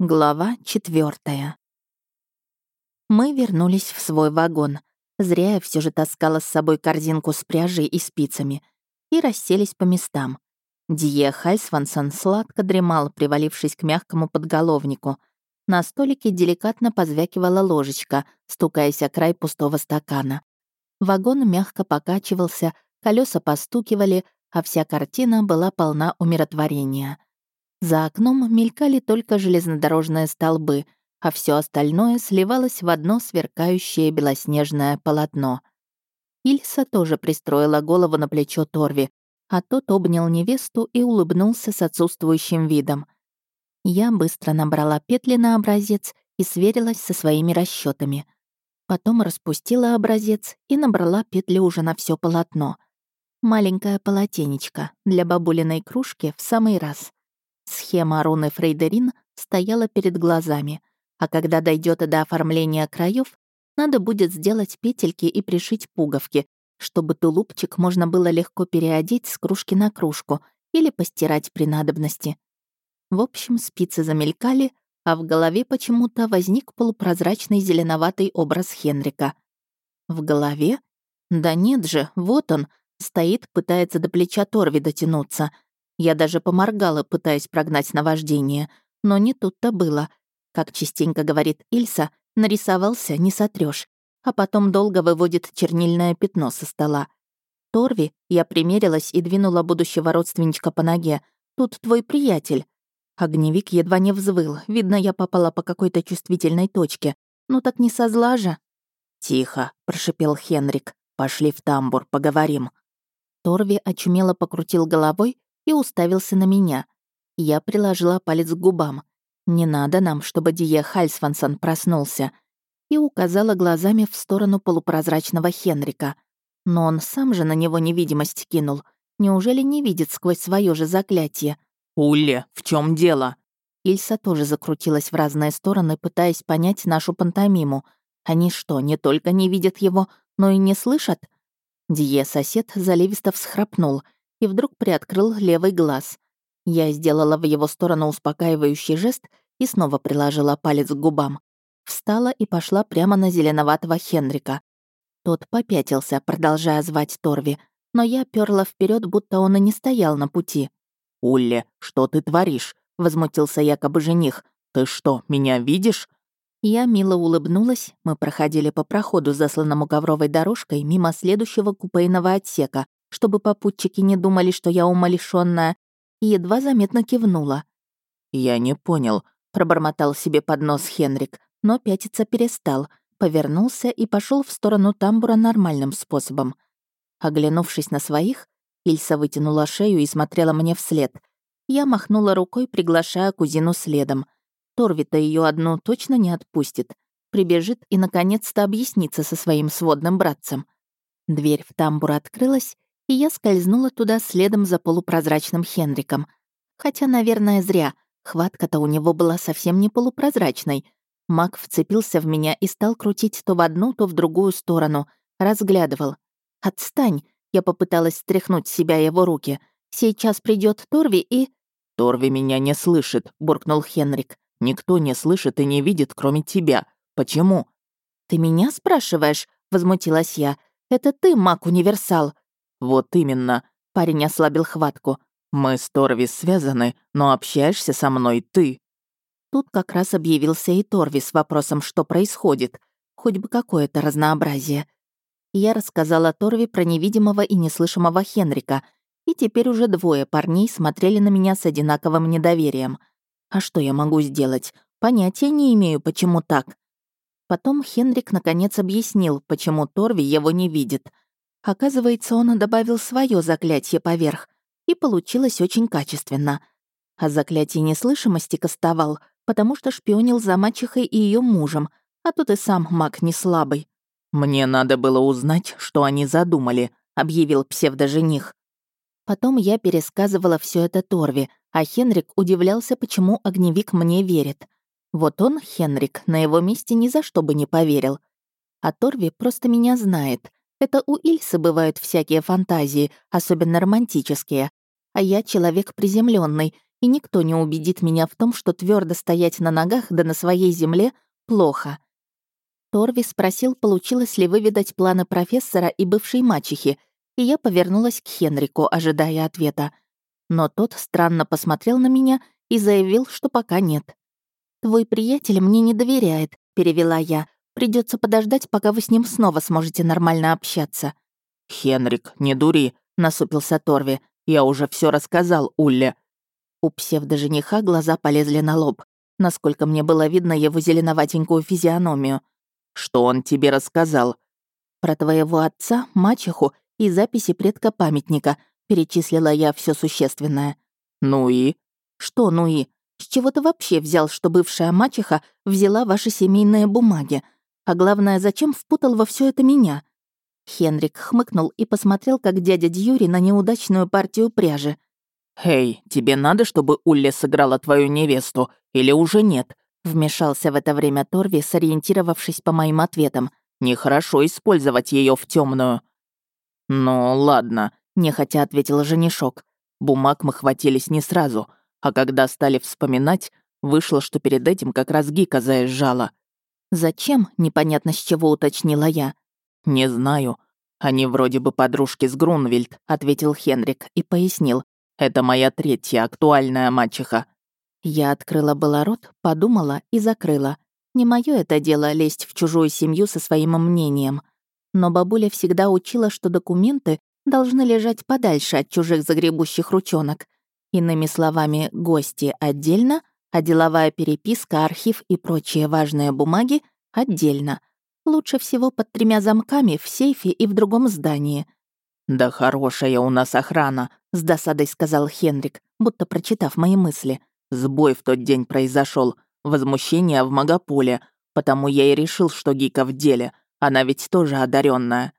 Глава четвертая. Мы вернулись в свой вагон. Зря я все же таскала с собой корзинку с пряжей и спицами. И расселись по местам. Дие Хальсвансон сладко дремал, привалившись к мягкому подголовнику. На столике деликатно позвякивала ложечка, стукаясь о край пустого стакана. Вагон мягко покачивался, колеса постукивали, а вся картина была полна умиротворения. За окном мелькали только железнодорожные столбы, а все остальное сливалось в одно сверкающее белоснежное полотно. Ильса тоже пристроила голову на плечо Торви, а тот обнял невесту и улыбнулся с отсутствующим видом. Я быстро набрала петли на образец и сверилась со своими расчетами. Потом распустила образец и набрала петли уже на все полотно. Маленькое полотенечко для бабулиной кружки в самый раз. Схема руны Фрейдерин стояла перед глазами, а когда дойдет до оформления краев, надо будет сделать петельки и пришить пуговки, чтобы тулупчик можно было легко переодеть с кружки на кружку или постирать при надобности. В общем, спицы замелькали, а в голове почему-то возник полупрозрачный зеленоватый образ Хенрика. В голове? Да нет же, вот он, стоит, пытается до плеча Торви дотянуться — я даже поморгала, пытаясь прогнать наваждение, но не тут-то было. Как частенько говорит Ильса, нарисовался, не сотрешь, а потом долго выводит чернильное пятно со стола. Торви, я примерилась и двинула будущего родственничка по ноге. Тут твой приятель. Огневик едва не взвыл. Видно, я попала по какой-то чувствительной точке. Ну так не со зла же. «Тихо», — прошипел Хенрик. «Пошли в тамбур, поговорим». Торви очумело покрутил головой, и уставился на меня. Я приложила палец к губам. «Не надо нам, чтобы Дие Хальсвансон проснулся», и указала глазами в сторону полупрозрачного Хенрика. Но он сам же на него невидимость кинул. Неужели не видит сквозь свое же заклятие? «Улле, в чем дело?» Ильса тоже закрутилась в разные стороны, пытаясь понять нашу пантомиму. Они что, не только не видят его, но и не слышат? Дие сосед заливисто всхрапнул — и вдруг приоткрыл левый глаз. Я сделала в его сторону успокаивающий жест и снова приложила палец к губам. Встала и пошла прямо на зеленоватого Хенрика. Тот попятился, продолжая звать Торви, но я перла вперед, будто он и не стоял на пути. «Улле, что ты творишь?» — возмутился якобы жених. «Ты что, меня видишь?» Я мило улыбнулась, мы проходили по проходу, засланному ковровой дорожкой, мимо следующего купейного отсека, чтобы попутчики не думали, что я умалишённая, и едва заметно кивнула. «Я не понял», — пробормотал себе под нос Хенрик, но пятиться перестал, повернулся и пошел в сторону тамбура нормальным способом. Оглянувшись на своих, Ильса вытянула шею и смотрела мне вслед. Я махнула рукой, приглашая кузину следом. Торви-то ее одну точно не отпустит. Прибежит и, наконец-то, объяснится со своим сводным братцем. Дверь в тамбур открылась, и я скользнула туда следом за полупрозрачным Хенриком. Хотя, наверное, зря. Хватка-то у него была совсем не полупрозрачной. Маг вцепился в меня и стал крутить то в одну, то в другую сторону. Разглядывал. «Отстань!» Я попыталась стряхнуть с себя его руки. «Сейчас придет Торви и...» «Торви меня не слышит», — буркнул Хенрик. «Никто не слышит и не видит, кроме тебя. Почему?» «Ты меня спрашиваешь?» — возмутилась я. «Это ты, маг-универсал. «Вот именно», — парень ослабил хватку. «Мы с Торвис связаны, но общаешься со мной ты». Тут как раз объявился и Торви с вопросом, что происходит. Хоть бы какое-то разнообразие. Я рассказала Торви про невидимого и неслышимого Хенрика, и теперь уже двое парней смотрели на меня с одинаковым недоверием. А что я могу сделать? Понятия не имею, почему так. Потом Хенрик наконец объяснил, почему Торви его не видит — Оказывается, он добавил свое заклятие поверх, и получилось очень качественно. А заклятие неслышимости кастовал, потому что шпионил за мачехой и ее мужем, а тут и сам маг не слабый. «Мне надо было узнать, что они задумали», — объявил псевдожених. Потом я пересказывала все это Торви, а Хенрик удивлялся, почему огневик мне верит. Вот он, Хенрик, на его месте ни за что бы не поверил. А Торви просто меня знает, это у Ильсы бывают всякие фантазии, особенно романтические. А я человек приземленный, и никто не убедит меня в том, что твердо стоять на ногах да на своей земле плохо. Торви спросил, получилось ли выведать планы профессора и бывшей мачехи, и я повернулась к Хенрику, ожидая ответа. Но тот странно посмотрел на меня и заявил, что пока нет. «Твой приятель мне не доверяет», — перевела я. Придется подождать, пока вы с ним снова сможете нормально общаться». «Хенрик, не дури», — насупился Торви. «Я уже все рассказал Улле». У псевдожениха глаза полезли на лоб. Насколько мне было видно его зеленоватенькую физиономию. «Что он тебе рассказал?» «Про твоего отца, мачеху и записи предка памятника», перечислила я все существенное. «Ну и?» «Что «ну и?» С чего ты вообще взял, что бывшая мачеха взяла ваши семейные бумаги? А главное, зачем впутал во все это меня?» Хенрик хмыкнул и посмотрел, как дядя Дьюри на неудачную партию пряжи. «Эй, тебе надо, чтобы Улли сыграла твою невесту, или уже нет?» Вмешался в это время Торви, сориентировавшись по моим ответам. «Нехорошо использовать ее в темную. «Ну, ладно», — нехотя ответил женишок. «Бумаг мы хватились не сразу, а когда стали вспоминать, вышло, что перед этим как раз Гика заезжала». «Зачем?» — непонятно с чего уточнила я. «Не знаю. Они вроде бы подружки с Грунвильд», — ответил Хенрик и пояснил. «Это моя третья актуальная мачеха». Я открыла было рот, подумала и закрыла. Не мое это дело лезть в чужую семью со своим мнением. Но бабуля всегда учила, что документы должны лежать подальше от чужих загребущих ручонок. Иными словами, гости отдельно, а деловая переписка, архив и прочие важные бумаги отдельно. Лучше всего под тремя замками в сейфе и в другом здании. «Да хорошая у нас охрана», — с досадой сказал Хенрик, будто прочитав мои мысли. Сбой в тот день произошел, возмущение в Магаполе, потому я и решил, что Гика в деле. Она ведь тоже одаренная.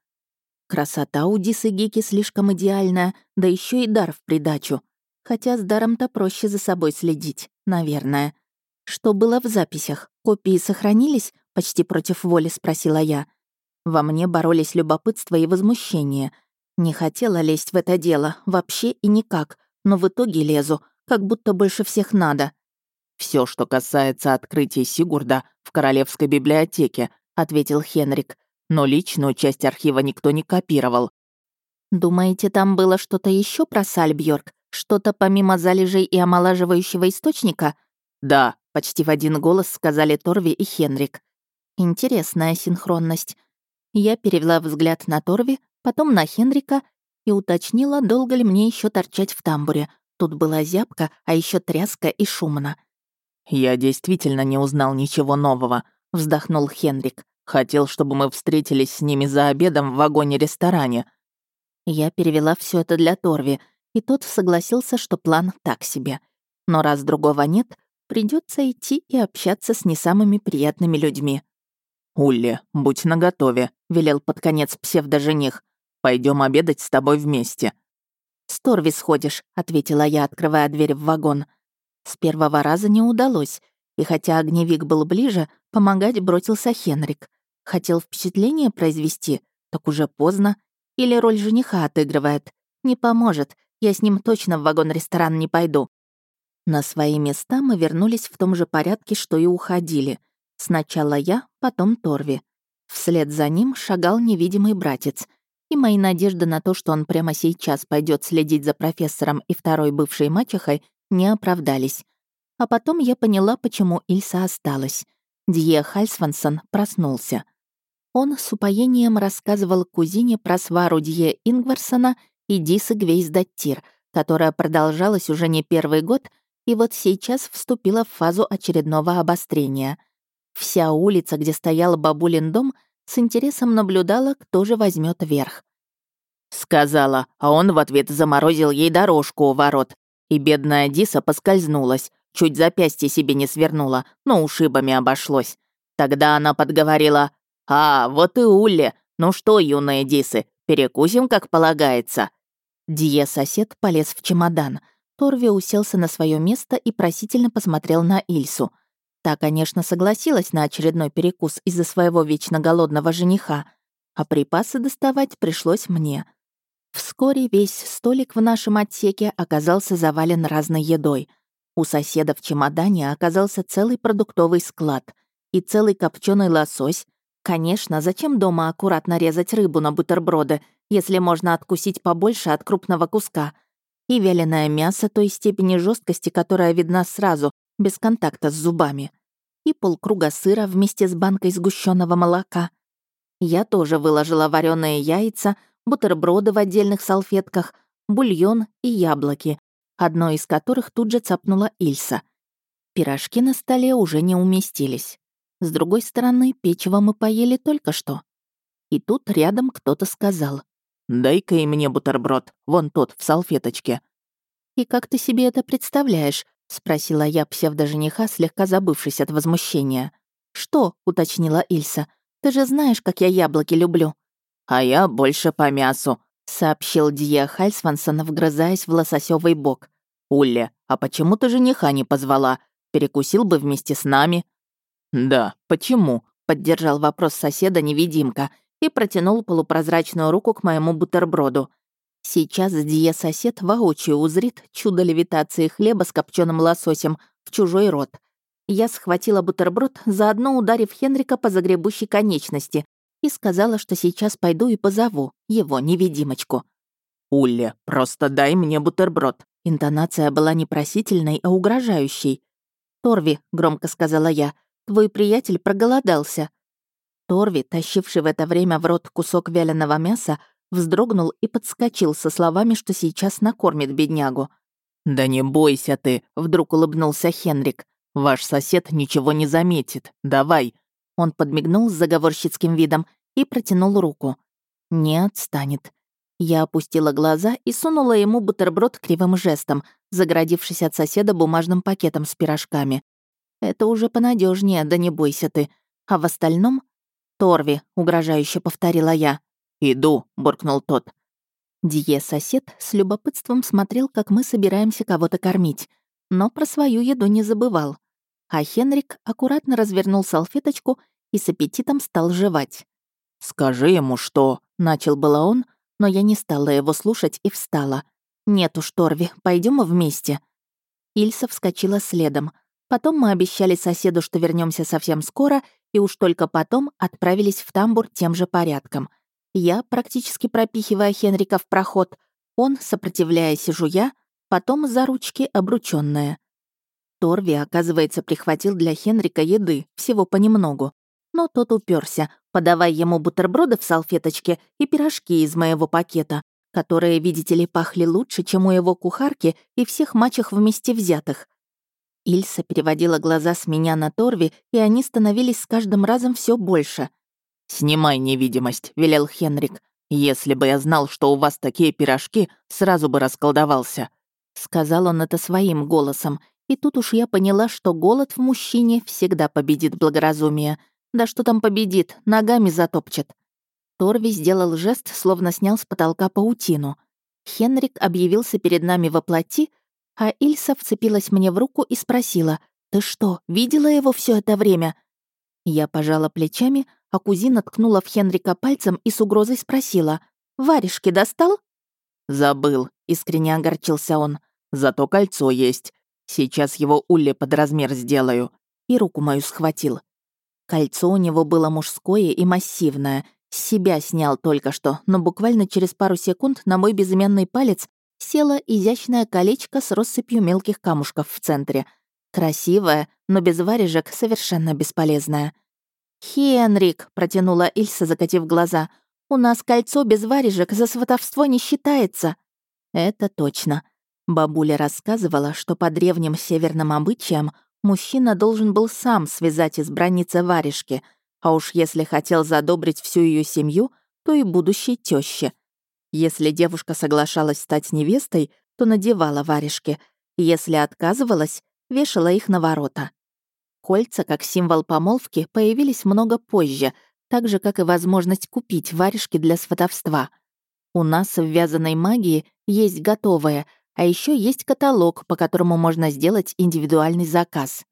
Красота у Дисы Гики слишком идеальная, да еще и дар в придачу. Хотя с даром-то проще за собой следить, наверное. Что было в записях? Копии сохранились? Почти против воли спросила я. Во мне боролись любопытство и возмущение. Не хотела лезть в это дело, вообще и никак, но в итоге лезу, как будто больше всех надо. Все, что касается открытия Сигурда в Королевской библиотеке», — ответил Хенрик. «Но личную часть архива никто не копировал». «Думаете, там было что-то еще про Сальбьорг? Что-то помимо залежей и омолаживающего источника?» «Да», — почти в один голос сказали Торви и Хенрик. Интересная синхронность. Я перевела взгляд на Торви, потом на Хенрика и уточнила, долго ли мне еще торчать в тамбуре, Тут была зябка, а еще тряска и шумно. «Я действительно не узнал ничего нового», — вздохнул Хенрик. «Хотел, чтобы мы встретились с ними за обедом в вагоне-ресторане». Я перевела все это для Торви, и тот согласился, что план так себе. Но раз другого нет, придется идти и общаться с не самыми приятными людьми. «Улли, будь наготове», — велел под конец псевдожених. Пойдем обедать с тобой вместе». «С Торви сходишь», — ответила я, открывая дверь в вагон. С первого раза не удалось, и хотя огневик был ближе, помогать бросился Хенрик. Хотел впечатление произвести, так уже поздно. Или роль жениха отыгрывает. Не поможет, я с ним точно в вагон-ресторан не пойду. На свои места мы вернулись в том же порядке, что и уходили. Сначала я, потом Торви. Вслед за ним шагал невидимый братец — и мои надежды на то, что он прямо сейчас пойдет следить за профессором и второй бывшей мачехой, не оправдались. А потом я поняла, почему Ильса осталась. Дье Хальсвансон проснулся. Он с упоением рассказывал кузине про свару Дье Ингварсона и Дисы Гвейсдаттир, которая продолжалась уже не первый год и вот сейчас вступила в фазу очередного обострения. Вся улица, где стоял бабулин дом, с интересом наблюдала, кто же возьмет верх. Сказала, а он в ответ заморозил ей дорожку у ворот. И бедная Диса поскользнулась, чуть запястье себе не свернула, но ушибами обошлось. Тогда она подговорила, «А, вот и Улли, ну что, юные Дисы, перекусим, как полагается». Дие-сосед полез в чемодан. Торви уселся на свое место и просительно посмотрел на Ильсу — Та, конечно, согласилась на очередной перекус из-за своего вечно голодного жениха, а припасы доставать пришлось мне. Вскоре весь столик в нашем отсеке оказался завален разной едой. У соседа в чемодане оказался целый продуктовый склад и целый копченый лосось. Конечно, зачем дома аккуратно резать рыбу на бутерброды, если можно откусить побольше от крупного куска? И вяленое мясо той степени жесткости, которая видна сразу, без контакта с зубами. И полкруга сыра вместе с банкой сгущенного молока. Я тоже выложила вареные яйца, бутерброды в отдельных салфетках, бульон и яблоки, одно из которых тут же цапнула Ильса. Пирожки на столе уже не уместились. С другой стороны, печево мы поели только что. И тут рядом кто-то сказал. «Дай-ка и мне бутерброд, вон тот, в салфеточке». «И как ты себе это представляешь?» — спросила я псевдожениха, слегка забывшись от возмущения. «Что?» — уточнила Ильса. «Ты же знаешь, как я яблоки люблю». «А я больше по мясу», — сообщил Дия Хальсвансон, вгрызаясь в лососёвый бок. «Улля, а почему ты жениха не позвала? Перекусил бы вместе с нами». «Да, почему?» — поддержал вопрос соседа-невидимка и протянул полупрозрачную руку к моему бутерброду. Сейчас Дия-сосед воочию узрит чудо левитации хлеба с копченым лососем в чужой рот. Я схватила бутерброд, заодно ударив Хенрика по загребущей конечности, и сказала, что сейчас пойду и позову его невидимочку. «Улля, просто дай мне бутерброд». Интонация была не просительной, а угрожающей. «Торви», — громко сказала я, — «твой приятель проголодался». Торви, тащивший в это время в рот кусок вяленого мяса, вздрогнул и подскочил со словами, что сейчас накормит беднягу. «Да не бойся ты», — вдруг улыбнулся Хенрик. «Ваш сосед ничего не заметит. Давай». Он подмигнул с заговорщицким видом и протянул руку. «Не отстанет». Я опустила глаза и сунула ему бутерброд кривым жестом, заградившись от соседа бумажным пакетом с пирожками. «Это уже понадежнее, да не бойся ты. А в остальном...» «Торви», — угрожающе повторила я. «Иду», — буркнул тот. Дие-сосед с любопытством смотрел, как мы собираемся кого-то кормить, но про свою еду не забывал. А Хенрик аккуратно развернул салфеточку и с аппетитом стал жевать. «Скажи ему, что...» — начал было он, но я не стала его слушать и встала. «Нет уж, Торви, пойдем вместе». Ильса вскочила следом. Потом мы обещали соседу, что вернемся совсем скоро, и уж только потом отправились в тамбур тем же порядком. Я, практически пропихивая Хенрика в проход, он, сопротивляясь и жуя, потом за ручки обручённая. Торви, оказывается, прихватил для Хенрика еды, всего понемногу. Но тот уперся, подавая ему бутерброды в салфеточке и пирожки из моего пакета, которые, видите ли, пахли лучше, чем у его кухарки и всех мачех вместе взятых. Ильса переводила глаза с меня на Торви, и они становились с каждым разом все больше. «Снимай невидимость», — велел Хенрик. «Если бы я знал, что у вас такие пирожки, сразу бы расколдовался». Сказал он это своим голосом, и тут уж я поняла, что голод в мужчине всегда победит благоразумие. Да что там победит, ногами затопчет. Торви сделал жест, словно снял с потолка паутину. Хенрик объявился перед нами во плоти, а Ильса вцепилась мне в руку и спросила, «Ты что, видела его все это время?» Я пожала плечами, а кузина ткнула в Хенрика пальцем и с угрозой спросила, «Варежки достал?» «Забыл», — искренне огорчился он. «Зато кольцо есть. Сейчас его улли под размер сделаю». И руку мою схватил. Кольцо у него было мужское и массивное. С себя снял только что, но буквально через пару секунд на мой безымянный палец село изящное колечко с россыпью мелких камушков в центре. Красивое, но без варежек совершенно бесполезное. «Хенрик», — протянула Ильса, закатив глаза, «у нас кольцо без варежек за сватовство не считается». Это точно. Бабуля рассказывала, что по древним северным обычаям мужчина должен был сам связать избраннице варежки, а уж если хотел задобрить всю ее семью, то и будущей тёще. Если девушка соглашалась стать невестой, то надевала варежки, если отказывалась, вешала их на ворота. Кольца, как символ помолвки, появились много позже, так же, как и возможность купить варежки для сватовства. У нас в вязаной магии есть готовое, а еще есть каталог, по которому можно сделать индивидуальный заказ.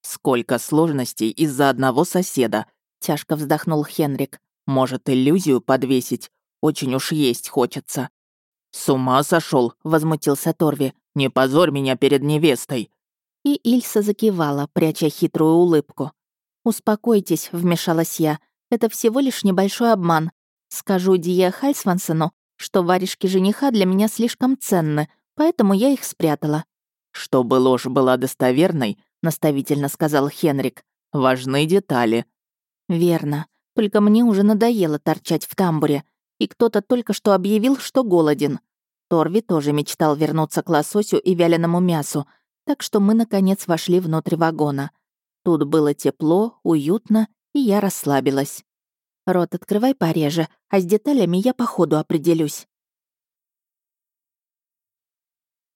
«Сколько сложностей из-за одного соседа», — тяжко вздохнул Хенрик. «Может, иллюзию подвесить? Очень уж есть хочется». «С ума сошел, возмутился Торви. «Не позорь меня перед невестой». И Ильса закивала, пряча хитрую улыбку. «Успокойтесь», — вмешалась я. «Это всего лишь небольшой обман. Скажу Дия Хальсвансену, что варежки жениха для меня слишком ценны, поэтому я их спрятала». «Чтобы ложь была достоверной», — наставительно сказал Хенрик, — «важны детали». «Верно. Только мне уже надоело торчать в тамбуре, и кто-то только что объявил, что голоден. Торви тоже мечтал вернуться к лососю и вяленому мясу, так что мы, наконец, вошли внутрь вагона. Тут было тепло, уютно, и я расслабилась. «Рот открывай пореже, а с деталями я по ходу определюсь».